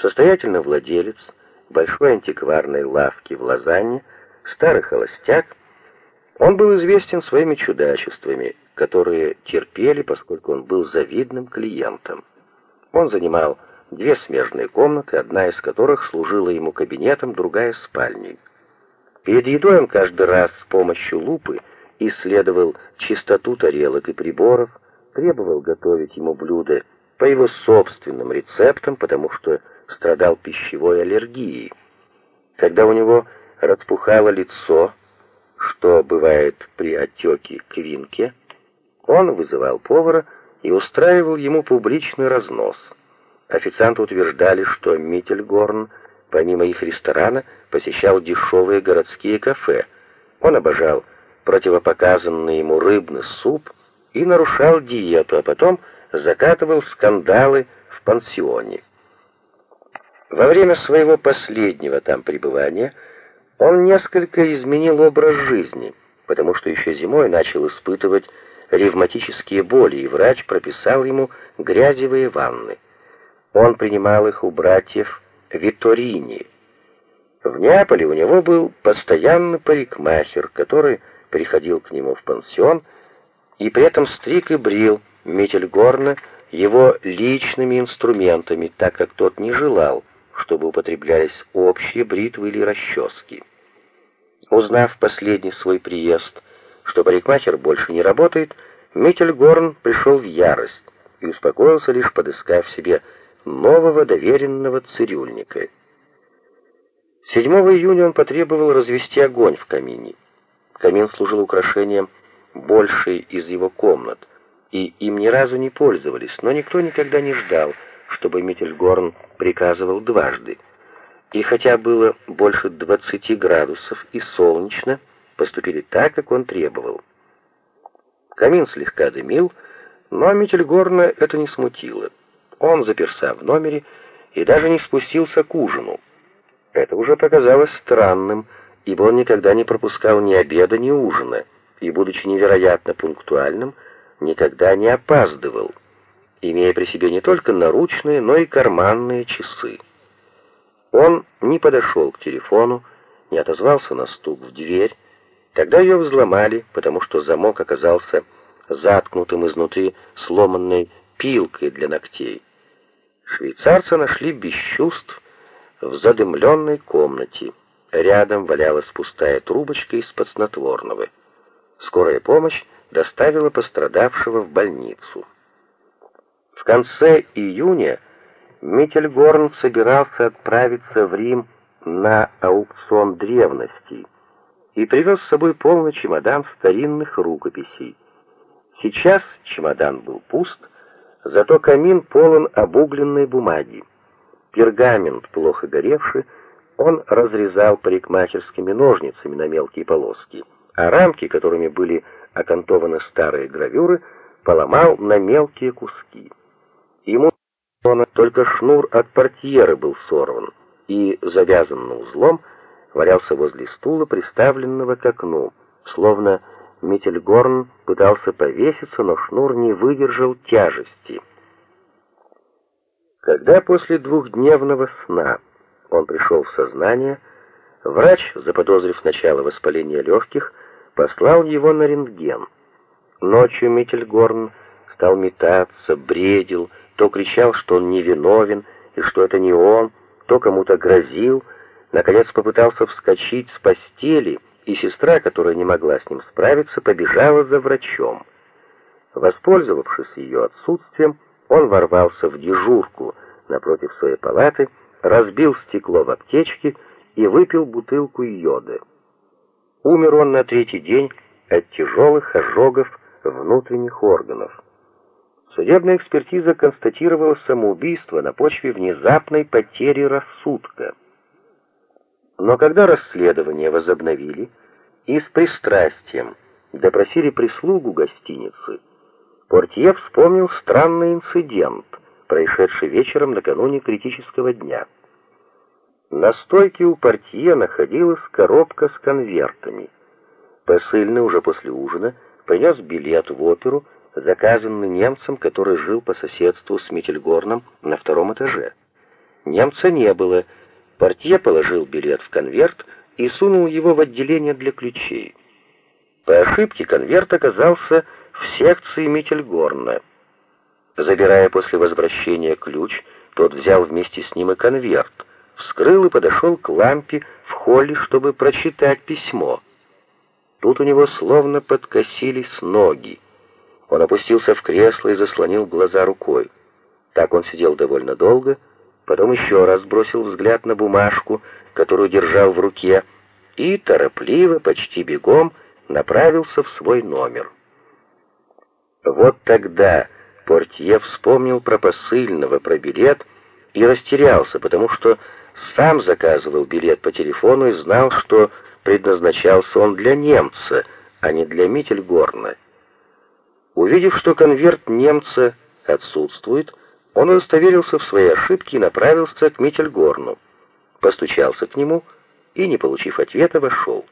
Состоятельный владелец большой антикварной лавки в Лозанне, старый холостяк, он был известен своими чудачествами, которые терпели, поскольку он был завидным клиентом. Он занимал две смежные комнаты, одна из которых служила ему кабинетом, другая — спальней. Перед едой он каждый раз с помощью лупы исследовал чистоту тарелок и приборов, требовал готовить ему блюда по его собственным рецептам, потому что страдал пищевой аллергией. Когда у него распухало лицо, что бывает при отеке квинки, он вызывал повара и устраивал ему публичный разнос. Официанты утверждали, что Миттельгорн, помимо их ресторана, посещал дешевые городские кафе. Он обожал противопоказанный ему рыбный суп и нарушал диету, а потом закатывал скандалы в пансионе. Во время своего последнего там пребывания он несколько изменил образ жизни, потому что еще зимой начал испытывать ревматические боли, и врач прописал ему грязевые ванны. Он принимал их у братьев Витторини. В Неаполе у него был постоянный парикмахер, который приходил к нему в пансион и при этом стриг и брил Миттельгорна его личными инструментами, так как тот не желал, чтобы употреблялись общие бритвы или расчески. Узнав последний свой приезд, что парикмахер больше не работает, Миттельгорн пришел в ярость и успокоился лишь подыскав себе нового доверенного цирюльника. 7 июня он потребовал развести огонь в камине. Камин служил украшением большей из его комнат, и им ни разу не пользовались, но никто никогда не ждал, чтобы Миттельгорн приказывал дважды. И хотя было больше 20 градусов и солнечно, поступили так, как он требовал. Камин слегка дымил, но Миттельгорна это не смутило. Он заперся в номере и даже не спустился к ужину. Это уже показалось странным, ибо он никогда не пропускал ни обеда, ни ужина, и, будучи невероятно пунктуальным, никогда не опаздывал имея при себе не только наручные, но и карманные часы. Он не подошел к телефону, не отозвался на стук в дверь. Тогда ее взломали, потому что замок оказался заткнутым изнутри сломанной пилкой для ногтей. Швейцарца нашли без чувств в задымленной комнате. Рядом валялась пустая трубочка из-под снотворного. Скорая помощь доставила пострадавшего в больницу конце июня Миттельгорн собирался отправиться в Рим на аукцион древностей и привез с собой полный чемодан старинных рукописей. Сейчас чемодан был пуст, зато камин полон обугленной бумаги. Пергамент, плохо горевший, он разрезал парикмахерскими ножницами на мелкие полоски, а рамки, которыми были окантованы старые гравюры, поломал на мелкие куски. Ему только шнур от портьеры был сорван и завязанным узлом валялся возле стула, приставленного к окну, словно Миттельгорн пытался повеситься, но шнур не выдержал тяжести. Когда после двухдневного сна он пришел в сознание, врач, заподозрив начало воспаления легких, послал его на рентген. Ночью Миттельгорн стал метаться, бредил, то кричал, что он невиновен и что это не он, то кому-то грозил, наконец попытался вскочить с постели, и сестра, которая не могла с ним справиться, побежала за врачом. Воспользовавшись ее отсутствием, он ворвался в дежурку напротив своей палаты, разбил стекло в аптечке и выпил бутылку йода. Умер он на третий день от тяжелых ожогов внутренних органов. Судебная экспертиза констатировала самоубийство на почве внезапной потери рассудка. Но когда расследование возобновили и с пристрастием допросили прислугу гостиницы, портье вспомнил странный инцидент, происшедший вечером накануне критического дня. На стойке у портье находилась коробка с конвертами. Посыльный уже после ужина принес билет в оперу, заказанный немцем, который жил по соседству с Миттельгорном на втором этаже. Немца не было. Портье положил билет в конверт и сунул его в отделение для ключей. По ошибке конверт оказался в секции Миттельгорна. Забирая после возвращения ключ, тот взял вместе с ним и конверт, вскрыл и подошел к лампе в холле, чтобы прочитать письмо. Тут у него словно подкосились ноги. Он опустился в кресло и заслонил глаза рукой. Так он сидел довольно долго, потом еще раз бросил взгляд на бумажку, которую держал в руке, и торопливо, почти бегом, направился в свой номер. Вот тогда портье вспомнил про посыльного, про билет и растерялся, потому что сам заказывал билет по телефону и знал, что предназначался он для немца, а не для Миттельгорна. Увидев, что конверт немца отсутствует, он удостоверился в своей ошибке и направился к Миттельгорну. Постучался к нему и, не получив ответа, вошел.